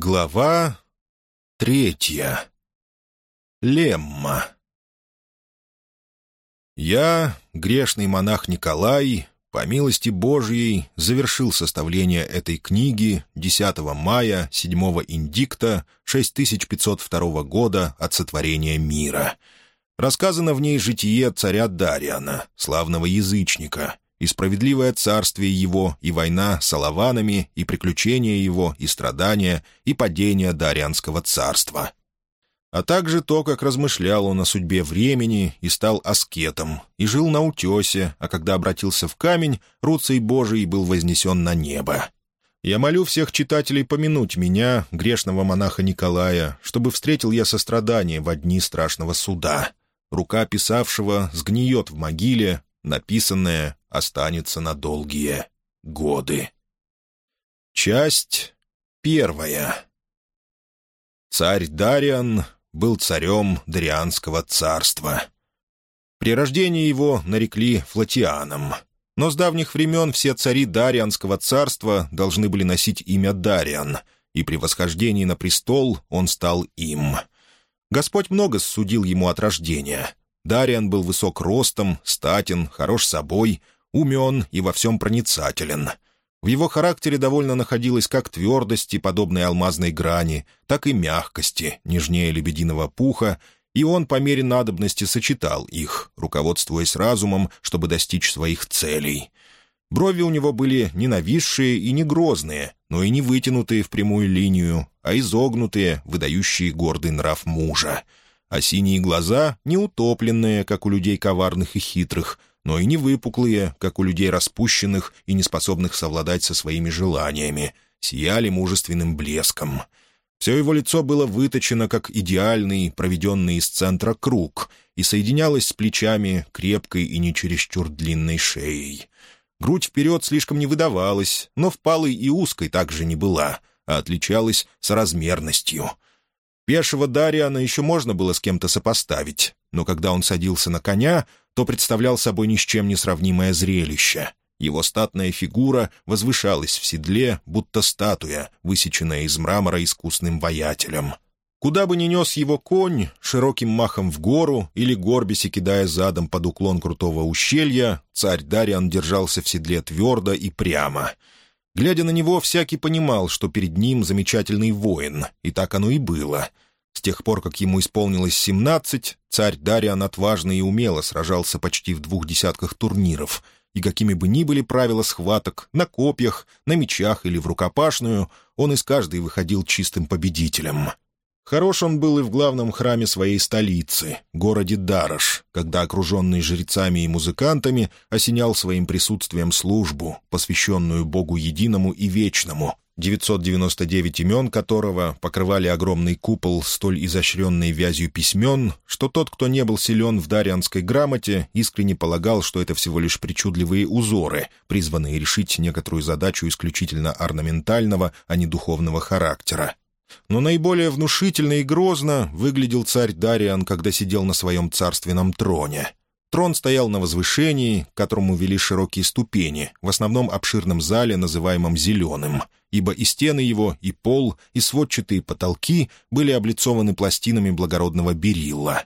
Глава третья. Лемма. Я, грешный монах Николай, по милости Божьей, завершил составление этой книги 10 мая 7 индикта 6502 года от сотворения мира. Рассказано в ней житие царя Дариана, славного язычника — и справедливое царствие его, и война с алаванами, и приключения его, и страдания, и падение Дарианского царства. А также то, как размышлял он о судьбе времени и стал аскетом, и жил на утесе, а когда обратился в камень, руцей Божий был вознесен на небо. Я молю всех читателей помянуть меня, грешного монаха Николая, чтобы встретил я сострадание в дни страшного суда. Рука писавшего сгниет в могиле, написанное останется на долгие годы. Часть первая. Царь Дариан был царем Дарианского царства. При рождении его нарекли Флатианом, но с давних времен все цари Дарианского царства должны были носить имя Дариан, и при восхождении на престол он стал им. Господь много судил ему от рождения. Дариан был высок ростом, статен, хорош собой, умен и во всем проницателен. В его характере довольно находилось как твердости, подобной алмазной грани, так и мягкости, нежнее лебединого пуха, и он по мере надобности сочетал их, руководствуясь разумом, чтобы достичь своих целей. Брови у него были не нависшие и не грозные, но и не вытянутые в прямую линию, а изогнутые, выдающие гордый нрав мужа. А синие глаза — не утопленные, как у людей коварных и хитрых, но и не выпуклые, как у людей распущенных и неспособных совладать со своими желаниями, сияли мужественным блеском. Все его лицо было выточено, как идеальный, проведенный из центра круг, и соединялось с плечами крепкой и не чересчур длинной шеей. Грудь вперед слишком не выдавалась, но впалой и узкой также не была, а отличалась соразмерностью. Пешего Дариана еще можно было с кем-то сопоставить, но когда он садился на коня, то представлял собой ни с чем не сравнимое зрелище. Его статная фигура возвышалась в седле, будто статуя, высеченная из мрамора искусным воятелем. Куда бы ни нес его конь, широким махом в гору или горбиси кидая задом под уклон крутого ущелья, царь Дариан держался в седле твердо и прямо. Глядя на него, всякий понимал, что перед ним замечательный воин, и так оно и было — с тех пор, как ему исполнилось семнадцать, царь Дариан отважно и умело сражался почти в двух десятках турниров, и какими бы ни были правила схваток, на копьях, на мечах или в рукопашную, он из каждой выходил чистым победителем. Хорош он был и в главном храме своей столицы, городе Дараш, когда, окруженный жрецами и музыкантами, осенял своим присутствием службу, посвященную Богу Единому и Вечному, 999 имен которого покрывали огромный купол столь изощренной вязью письмен, что тот, кто не был силен в дарианской грамоте, искренне полагал, что это всего лишь причудливые узоры, призванные решить некоторую задачу исключительно орнаментального, а не духовного характера. Но наиболее внушительно и грозно выглядел царь Дариан, когда сидел на своем царственном троне. Трон стоял на возвышении, к которому вели широкие ступени, в основном обширном зале, называемом «зеленым», ибо и стены его, и пол, и сводчатые потолки были облицованы пластинами благородного берилла.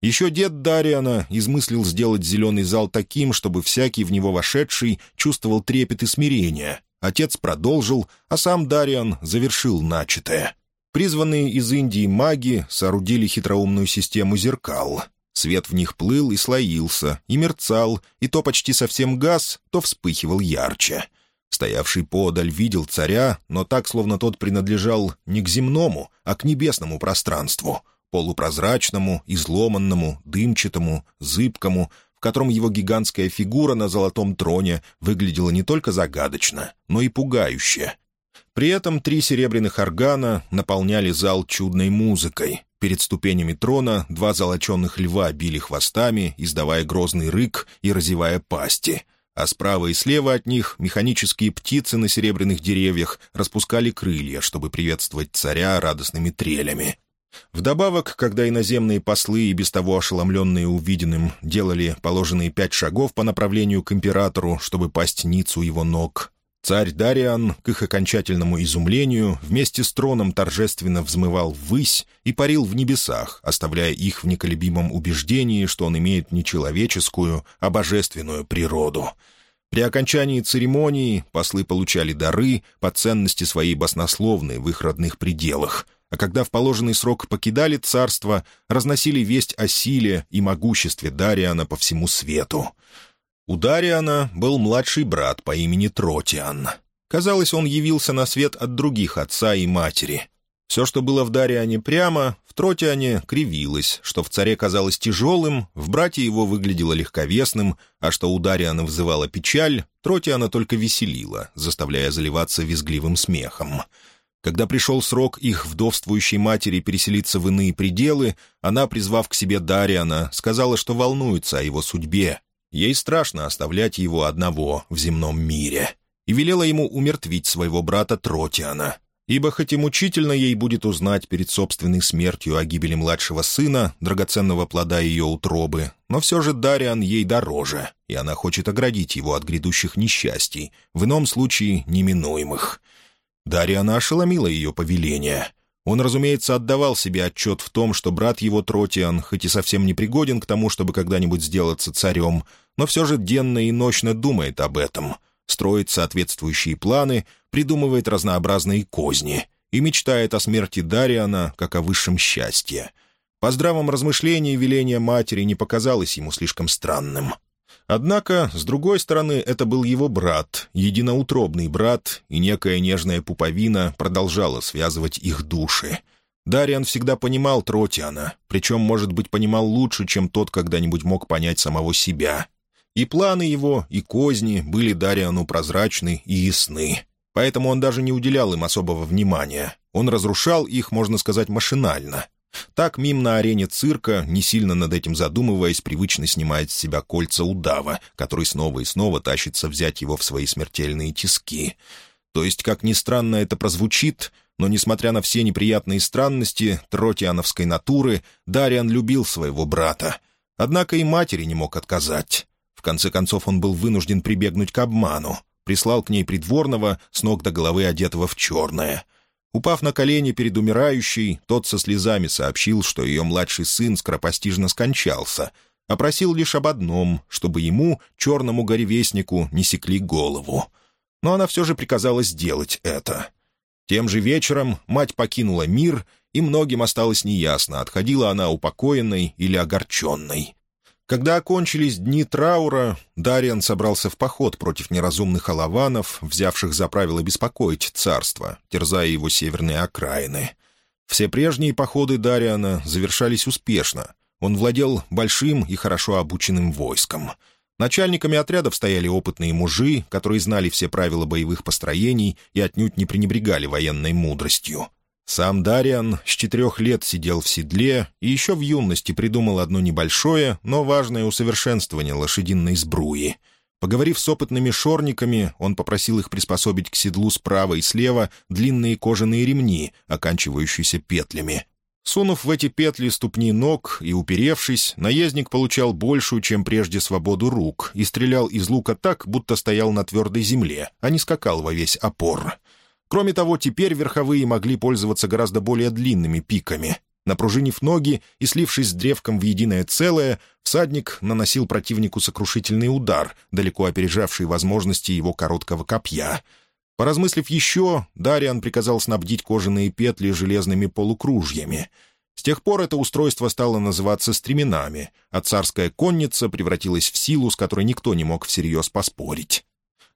Еще дед Дариана измыслил сделать зеленый зал таким, чтобы всякий в него вошедший чувствовал трепет и смирение. Отец продолжил, а сам Дариан завершил начатое. Призванные из Индии маги соорудили хитроумную систему зеркал — Свет в них плыл и слоился, и мерцал, и то почти совсем газ, то вспыхивал ярче. Стоявший подаль видел царя, но так, словно тот принадлежал не к земному, а к небесному пространству, полупрозрачному, изломанному, дымчатому, зыбкому, в котором его гигантская фигура на золотом троне выглядела не только загадочно, но и пугающе. При этом три серебряных органа наполняли зал чудной музыкой, Перед ступенями трона два золоченных льва били хвостами, издавая грозный рык и разевая пасти. А справа и слева от них механические птицы на серебряных деревьях распускали крылья, чтобы приветствовать царя радостными трелями. Вдобавок, когда иноземные послы и без того ошеломленные увиденным делали положенные пять шагов по направлению к императору, чтобы пасть ницу его ног, Царь Дариан, к их окончательному изумлению, вместе с троном торжественно взмывал ввысь и парил в небесах, оставляя их в неколебимом убеждении, что он имеет не человеческую, а божественную природу. При окончании церемонии послы получали дары по ценности своей баснословной в их родных пределах, а когда в положенный срок покидали царство, разносили весть о силе и могуществе Дариана по всему свету — у Дариана был младший брат по имени Тротиан. Казалось, он явился на свет от других отца и матери. Все, что было в Дариане прямо, в Тротиане кривилось, что в царе казалось тяжелым, в брате его выглядело легковесным, а что у Дариана вызывала печаль, Тротиана только веселила, заставляя заливаться визгливым смехом. Когда пришел срок их вдовствующей матери переселиться в иные пределы, она, призвав к себе Дариана, сказала, что волнуется о его судьбе, Ей страшно оставлять его одного в земном мире, и велела ему умертвить своего брата Тротиана, ибо хоть и мучительно ей будет узнать перед собственной смертью о гибели младшего сына, драгоценного плода ее утробы, но все же Дариан ей дороже, и она хочет оградить его от грядущих несчастий, в ином случае неминуемых. Дариана ошеломила ее повеление — он, разумеется, отдавал себе отчет в том, что брат его Тротиан, хоть и совсем не пригоден к тому, чтобы когда-нибудь сделаться царем, но все же денно и ночно думает об этом, строит соответствующие планы, придумывает разнообразные козни и мечтает о смерти Дариана как о высшем счастье. По здравом размышлении веление матери не показалось ему слишком странным. Однако, с другой стороны, это был его брат, единоутробный брат, и некая нежная пуповина продолжала связывать их души. Дариан всегда понимал Тротиана, причем, может быть, понимал лучше, чем тот когда-нибудь мог понять самого себя. И планы его, и козни были Дариану прозрачны и ясны. Поэтому он даже не уделял им особого внимания. Он разрушал их, можно сказать, машинально. Так Мим на арене цирка, не сильно над этим задумываясь, привычно снимает с себя кольца удава, который снова и снова тащится взять его в свои смертельные тиски. То есть, как ни странно это прозвучит, но, несмотря на все неприятные странности тротиановской натуры, Дариан любил своего брата. Однако и матери не мог отказать. В конце концов, он был вынужден прибегнуть к обману. Прислал к ней придворного, с ног до головы одетого в черное. Упав на колени перед умирающей, тот со слезами сообщил, что ее младший сын скоропостижно скончался, а просил лишь об одном, чтобы ему, черному горевестнику, не секли голову. Но она все же приказала сделать это. Тем же вечером мать покинула мир, и многим осталось неясно, отходила она упокоенной или огорченной. Когда окончились дни траура, Дариан собрался в поход против неразумных алаванов, взявших за правило беспокоить царство, терзая его северные окраины. Все прежние походы Дариана завершались успешно. Он владел большим и хорошо обученным войском. Начальниками отрядов стояли опытные мужи, которые знали все правила боевых построений и отнюдь не пренебрегали военной мудростью. Сам Дариан с четырех лет сидел в седле и еще в юности придумал одно небольшое, но важное усовершенствование лошадиной сбруи. Поговорив с опытными шорниками, он попросил их приспособить к седлу справа и слева длинные кожаные ремни, оканчивающиеся петлями. Сунув в эти петли ступни ног и уперевшись, наездник получал большую, чем прежде, свободу рук и стрелял из лука так, будто стоял на твердой земле, а не скакал во весь опор. Кроме того, теперь верховые могли пользоваться гораздо более длинными пиками. Напружинив ноги и слившись с древком в единое целое, всадник наносил противнику сокрушительный удар, далеко опережавший возможности его короткого копья. Поразмыслив еще, Дариан приказал снабдить кожаные петли железными полукружьями. С тех пор это устройство стало называться стременами, а царская конница превратилась в силу, с которой никто не мог всерьез поспорить.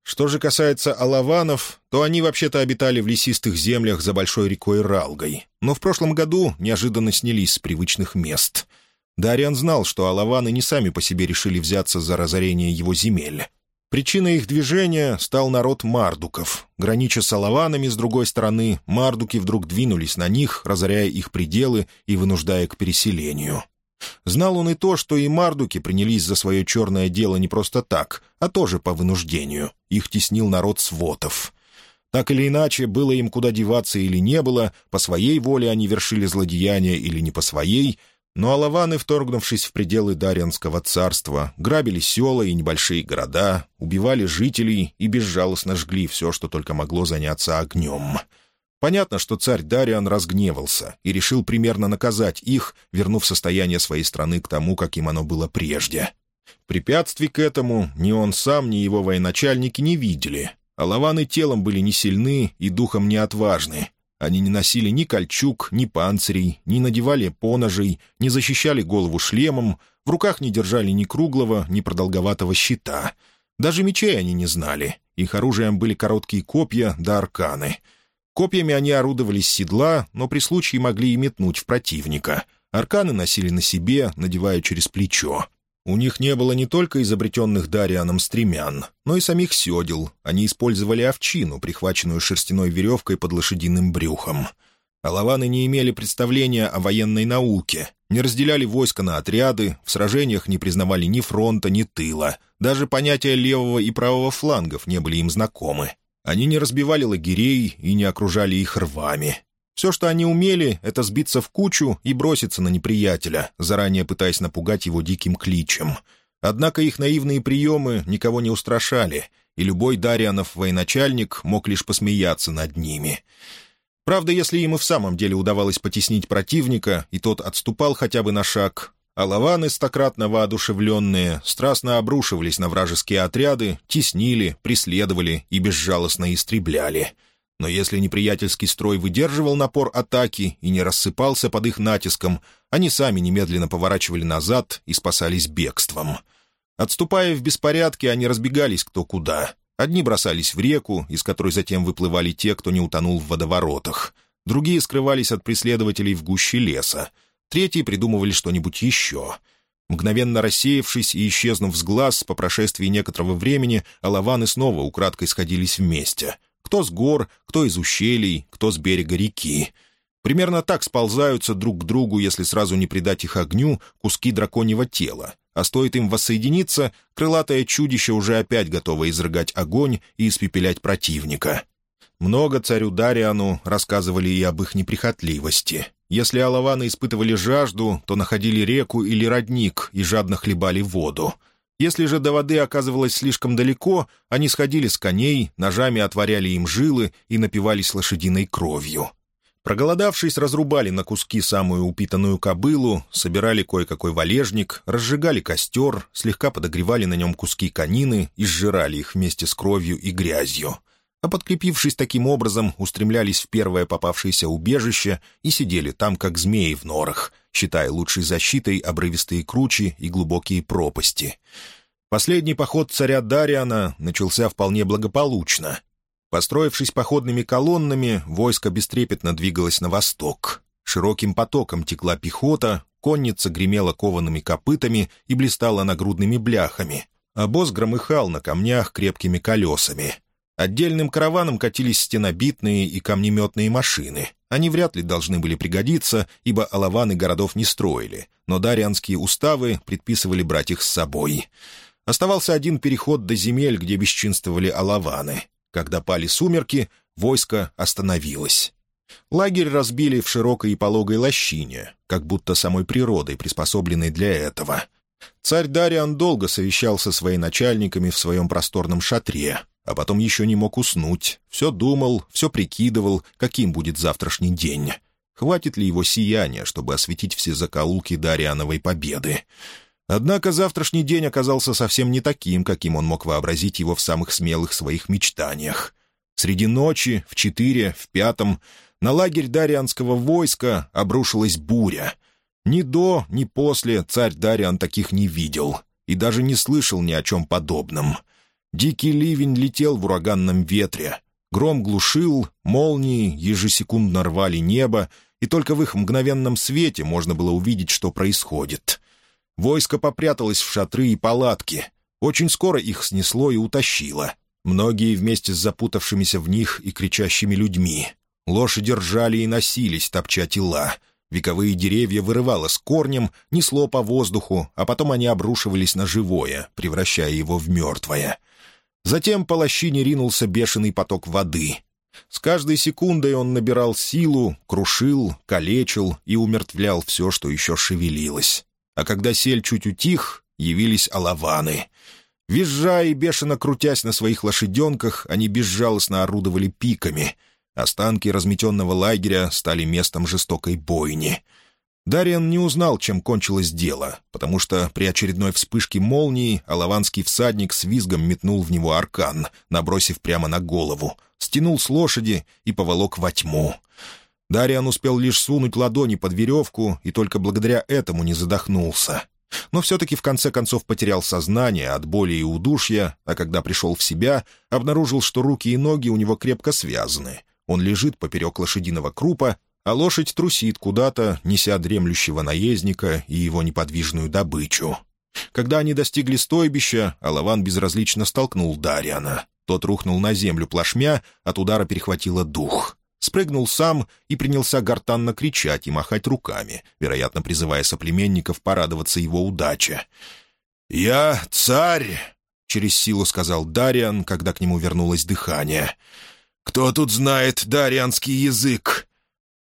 Что же касается алаванов, то они вообще-то обитали в лесистых землях за большой рекой Ралгой, но в прошлом году неожиданно снялись с привычных мест. Дариан знал, что алаваны не сами по себе решили взяться за разорение его земель. Причиной их движения стал народ мардуков. Гранича с алаванами, с другой стороны, мардуки вдруг двинулись на них, разоряя их пределы и вынуждая к переселению. Знал он и то, что и мардуки принялись за свое черное дело не просто так, а тоже по вынуждению. Их теснил народ свотов. Так или иначе, было им куда деваться или не было, по своей воле они вершили злодеяния или не по своей, Но алаваны, вторгнувшись в пределы Дарьянского царства, грабили села и небольшие города, убивали жителей и безжалостно жгли все, что только могло заняться огнем. Понятно, что царь Дариан разгневался и решил примерно наказать их, вернув состояние своей страны к тому, каким оно было прежде. Препятствий к этому ни он сам, ни его военачальники не видели. Алаваны телом были не сильны и духом не отважны, они не носили ни кольчуг, ни панцирей, не надевали поножей, не защищали голову шлемом, в руках не держали ни круглого, ни продолговатого щита. Даже мечей они не знали. Их оружием были короткие копья да арканы. Копьями они орудовали с седла, но при случае могли и метнуть в противника. Арканы носили на себе, надевая через плечо. У них не было не только изобретенных Дарианом стремян, но и самих седел. Они использовали овчину, прихваченную шерстяной веревкой под лошадиным брюхом. Алаваны не имели представления о военной науке, не разделяли войска на отряды, в сражениях не признавали ни фронта, ни тыла. Даже понятия левого и правого флангов не были им знакомы. Они не разбивали лагерей и не окружали их рвами. Все, что они умели, это сбиться в кучу и броситься на неприятеля, заранее пытаясь напугать его диким кличем. Однако их наивные приемы никого не устрашали, и любой Дарианов военачальник мог лишь посмеяться над ними. Правда, если им и в самом деле удавалось потеснить противника, и тот отступал хотя бы на шаг, а лаваны, стократно воодушевленные, страстно обрушивались на вражеские отряды, теснили, преследовали и безжалостно истребляли — но если неприятельский строй выдерживал напор атаки и не рассыпался под их натиском, они сами немедленно поворачивали назад и спасались бегством. Отступая в беспорядке, они разбегались кто куда. Одни бросались в реку, из которой затем выплывали те, кто не утонул в водоворотах. Другие скрывались от преследователей в гуще леса. Третьи придумывали что-нибудь еще. Мгновенно рассеявшись и исчезнув с глаз, по прошествии некоторого времени алаваны снова украдкой сходились вместе — кто с гор, кто из ущелий, кто с берега реки. Примерно так сползаются друг к другу, если сразу не придать их огню, куски драконьего тела. А стоит им воссоединиться, крылатое чудище уже опять готово изрыгать огонь и испепелять противника. Много царю Дариану рассказывали и об их неприхотливости. Если алаваны испытывали жажду, то находили реку или родник и жадно хлебали воду — если же до воды оказывалось слишком далеко, они сходили с коней, ножами отворяли им жилы и напивались лошадиной кровью. Проголодавшись, разрубали на куски самую упитанную кобылу, собирали кое-какой валежник, разжигали костер, слегка подогревали на нем куски конины и сжирали их вместе с кровью и грязью. А подкрепившись таким образом, устремлялись в первое попавшееся убежище и сидели там, как змеи в норах — считая лучшей защитой обрывистые кручи и глубокие пропасти. Последний поход царя Дариана начался вполне благополучно. Построившись походными колоннами, войско бестрепетно двигалось на восток. Широким потоком текла пехота, конница гремела коваными копытами и блистала нагрудными бляхами. а босс громыхал на камнях крепкими колесами. Отдельным караваном катились стенобитные и камнеметные машины. Они вряд ли должны были пригодиться, ибо алаваны городов не строили, но дарианские уставы предписывали брать их с собой. Оставался один переход до земель, где бесчинствовали алаваны. Когда пали сумерки, войско остановилось. Лагерь разбили в широкой и пологой лощине, как будто самой природой, приспособленной для этого. Царь Дариан долго совещался со своими начальниками в своем просторном шатре, а потом еще не мог уснуть. Все думал, все прикидывал, каким будет завтрашний день. Хватит ли его сияния, чтобы осветить все закоулки Дариановой победы? Однако завтрашний день оказался совсем не таким, каким он мог вообразить его в самых смелых своих мечтаниях. Среди ночи, в четыре, в пятом, на лагерь Дарианского войска обрушилась буря. Ни до, ни после царь Дариан таких не видел и даже не слышал ни о чем подобном — Дикий ливень летел в ураганном ветре. Гром глушил, молнии ежесекундно рвали небо, и только в их мгновенном свете можно было увидеть, что происходит. Войско попряталось в шатры и палатки. Очень скоро их снесло и утащило. Многие вместе с запутавшимися в них и кричащими людьми. Лошади ржали и носились, топча тела. Вековые деревья вырывало с корнем, несло по воздуху, а потом они обрушивались на живое, превращая его в мертвое. Затем по лощине ринулся бешеный поток воды. С каждой секундой он набирал силу, крушил, калечил и умертвлял все, что еще шевелилось. А когда сель чуть утих, явились алаваны. Визжа и бешено крутясь на своих лошаденках, они безжалостно орудовали пиками. Останки разметенного лагеря стали местом жестокой бойни — Дариан не узнал, чем кончилось дело, потому что при очередной вспышке молнии алаванский всадник с визгом метнул в него аркан, набросив прямо на голову, стянул с лошади и поволок во тьму. Дариан успел лишь сунуть ладони под веревку и только благодаря этому не задохнулся. Но все-таки в конце концов потерял сознание от боли и удушья, а когда пришел в себя, обнаружил, что руки и ноги у него крепко связаны. Он лежит поперек лошадиного крупа а лошадь трусит куда-то, неся дремлющего наездника и его неподвижную добычу. Когда они достигли стойбища, Алаван безразлично столкнул Дариана. Тот рухнул на землю плашмя, от удара перехватило дух. Спрыгнул сам и принялся гортанно кричать и махать руками, вероятно, призывая соплеменников порадоваться его удаче. «Я царь!» — через силу сказал Дариан, когда к нему вернулось дыхание. «Кто тут знает дарианский язык?»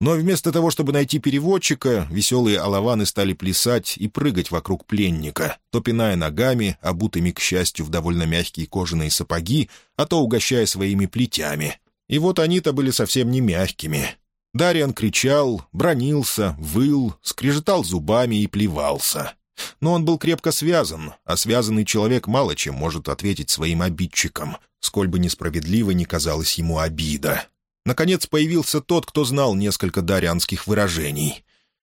Но вместо того, чтобы найти переводчика, веселые алаваны стали плясать и прыгать вокруг пленника, то пиная ногами, обутыми, к счастью, в довольно мягкие кожаные сапоги, а то угощая своими плетями. И вот они-то были совсем не мягкими. Дариан кричал, бронился, выл, скрежетал зубами и плевался. Но он был крепко связан, а связанный человек мало чем может ответить своим обидчикам, сколь бы несправедливо ни казалась ему обида. Наконец появился тот, кто знал несколько дарианских выражений.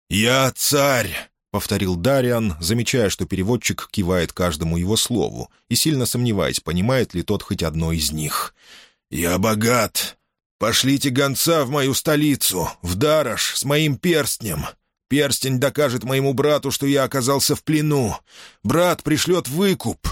«Я царь!» — повторил Дариан, замечая, что переводчик кивает каждому его слову и сильно сомневаясь, понимает ли тот хоть одно из них. «Я богат. Пошлите гонца в мою столицу, в Дараш, с моим перстнем. Перстень докажет моему брату, что я оказался в плену. Брат пришлет выкуп».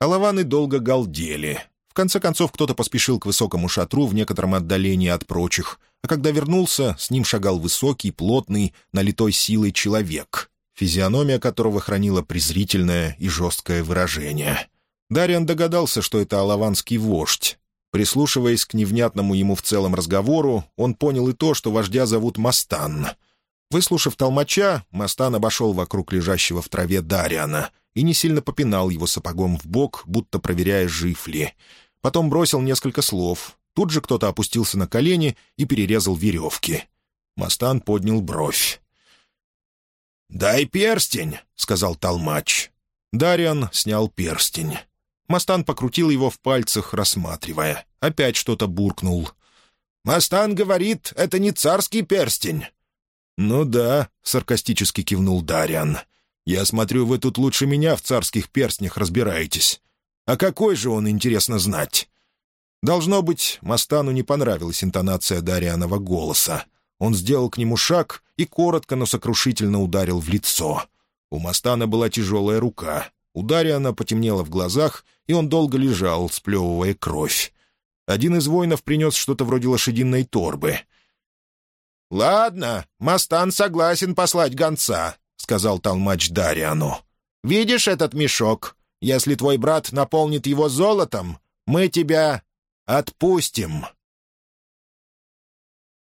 Алаваны долго галдели конце концов, кто-то поспешил к высокому шатру в некотором отдалении от прочих, а когда вернулся, с ним шагал высокий, плотный, налитой силой человек, физиономия которого хранила презрительное и жесткое выражение. Дариан догадался, что это алаванский вождь. Прислушиваясь к невнятному ему в целом разговору, он понял и то, что вождя зовут Мастан. Выслушав толмача, Мастан обошел вокруг лежащего в траве Дариана и не сильно попинал его сапогом в бок, будто проверяя, жив ли — Потом бросил несколько слов. Тут же кто-то опустился на колени и перерезал веревки. Мастан поднял бровь. «Дай перстень», — сказал толмач. Дариан снял перстень. Мастан покрутил его в пальцах, рассматривая. Опять что-то буркнул. «Мастан говорит, это не царский перстень». «Ну да», — саркастически кивнул Дариан. «Я смотрю, вы тут лучше меня в царских перстнях разбираетесь. А какой же он, интересно знать? Должно быть, Мастану не понравилась интонация Дарианова голоса. Он сделал к нему шаг и коротко, но сокрушительно ударил в лицо. У Мастана была тяжелая рука. У Дариана потемнело в глазах, и он долго лежал, сплевывая кровь. Один из воинов принес что-то вроде лошадиной торбы. «Ладно, Мастан согласен послать гонца», — сказал толмач Дариану. «Видишь этот мешок? Если твой брат наполнит его золотом, мы тебя отпустим».